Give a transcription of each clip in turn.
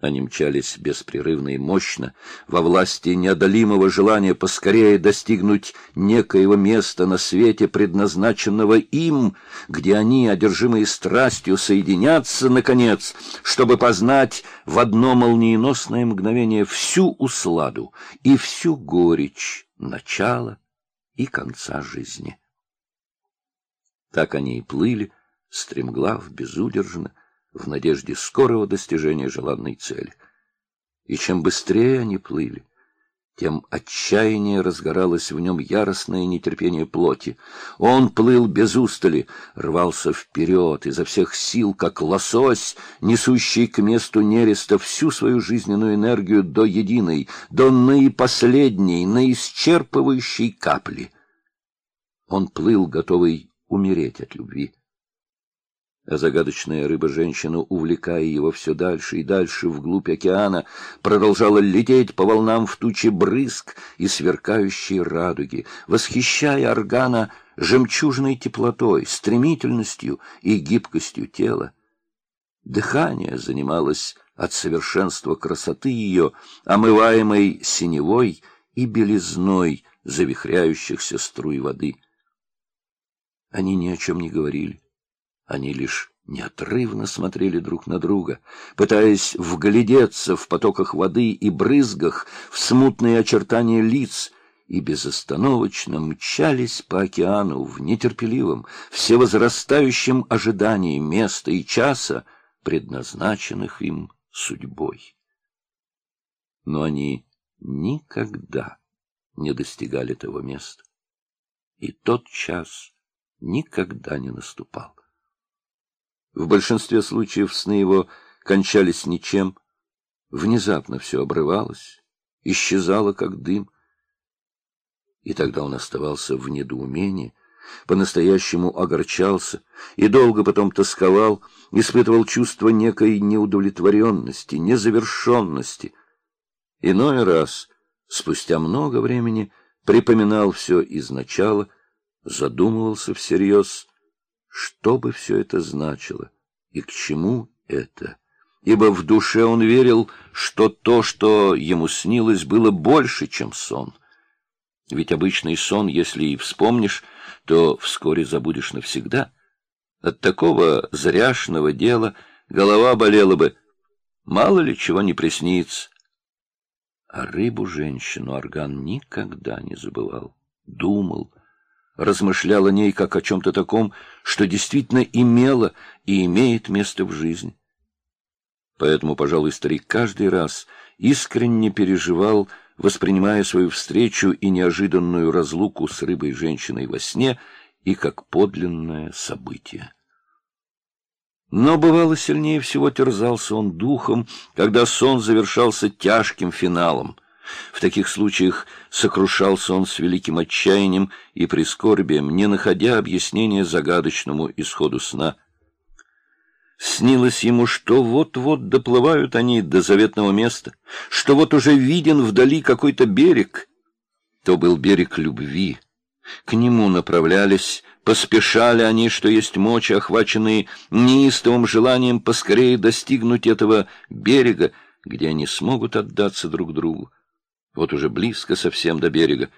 Они мчались беспрерывно и мощно, во власти неодолимого желания поскорее достигнуть некоего места на свете, предназначенного им, где они, одержимые страстью, соединятся, наконец, чтобы познать в одно молниеносное мгновение всю усладу и всю горечь начала и конца жизни. Так они и плыли, стремглав, безудержно, в надежде скорого достижения желанной цели. И чем быстрее они плыли, тем отчаяние разгоралось в нем яростное нетерпение плоти. Он плыл без устали, рвался вперед изо всех сил, как лосось, несущий к месту нереста всю свою жизненную энергию до единой, до наипоследней, наисчерпывающей капли. Он плыл, готовый умереть от любви а загадочная рыба-женщина, увлекая его все дальше и дальше вглубь океана, продолжала лететь по волнам в туче брызг и сверкающей радуги, восхищая органа жемчужной теплотой, стремительностью и гибкостью тела. Дыхание занималось от совершенства красоты ее, омываемой синевой и белизной завихряющихся струй воды. Они ни о чем не говорили они лишь неотрывно смотрели друг на друга, пытаясь вглядеться в потоках воды и брызгах, в смутные очертания лиц, и безостановочно мчались по океану в нетерпеливом, всевозрастающем ожидании места и часа, предназначенных им судьбой. Но они никогда не достигали того места, и тот час никогда не наступал. В большинстве случаев сны его кончались ничем. Внезапно все обрывалось, исчезало, как дым. И тогда он оставался в недоумении, по-настоящему огорчался и долго потом тосковал, испытывал чувство некой неудовлетворенности, незавершенности. Иной раз, спустя много времени, припоминал все изначала, задумывался всерьез — что бы все это значило и к чему это? Ибо в душе он верил, что то, что ему снилось, было больше, чем сон. Ведь обычный сон, если и вспомнишь, то вскоре забудешь навсегда. От такого зряшного дела голова болела бы, мало ли чего не приснится. А рыбу-женщину Орган никогда не забывал, думал, размышлял о ней как о чем-то таком, что действительно имело и имеет место в жизни. Поэтому, пожалуй, старик каждый раз искренне переживал, воспринимая свою встречу и неожиданную разлуку с рыбой-женщиной во сне и как подлинное событие. Но бывало сильнее всего терзался он духом, когда сон завершался тяжким финалом — в таких случаях сокрушался он с великим отчаянием и прискорбием, не находя объяснения загадочному исходу сна. Снилось ему, что вот-вот доплывают они до заветного места, что вот уже виден вдали какой-то берег. То был берег любви. К нему направлялись, поспешали они, что есть мочи, охваченные неистовым желанием поскорее достигнуть этого берега, где они смогут отдаться друг другу вот уже близко совсем до берега,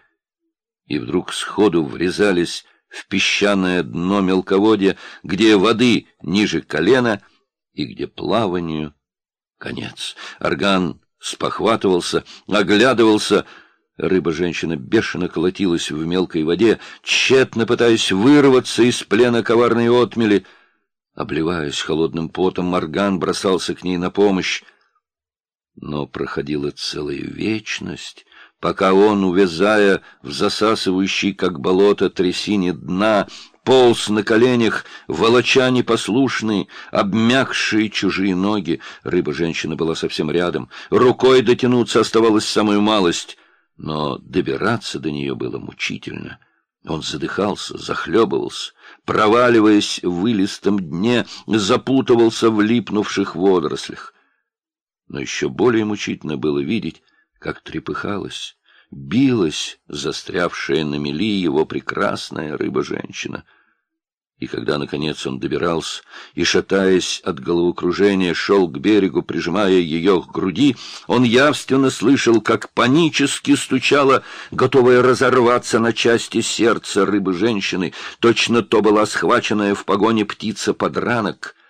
и вдруг сходу врезались в песчаное дно мелководья, где воды ниже колена и где плаванию конец. Орган спохватывался, оглядывался, Рыба-женщина бешено колотилась в мелкой воде, тщетно пытаясь вырваться из плена коварной отмели. Обливаясь холодным потом, Морган бросался к ней на помощь. Но проходила целая вечность, пока он, увязая в засасывающей, как болото, трясине дна, полз на коленях, волоча непослушные, обмякшие чужие ноги. Рыба-женщина была совсем рядом. Рукой дотянуться оставалась самую малость, но добираться до нее было мучительно. Он задыхался, захлебывался, проваливаясь в вылистом дне, запутывался в липнувших водорослях но еще более мучительно было видеть, как трепыхалась, билась застрявшая на мели его прекрасная рыба-женщина. И когда, наконец, он добирался и, шатаясь от головокружения, шел к берегу, прижимая ее к груди, он явственно слышал, как панически стучало, готовое разорваться на части сердца рыбы-женщины. Точно то была схваченная в погоне птица-подранок —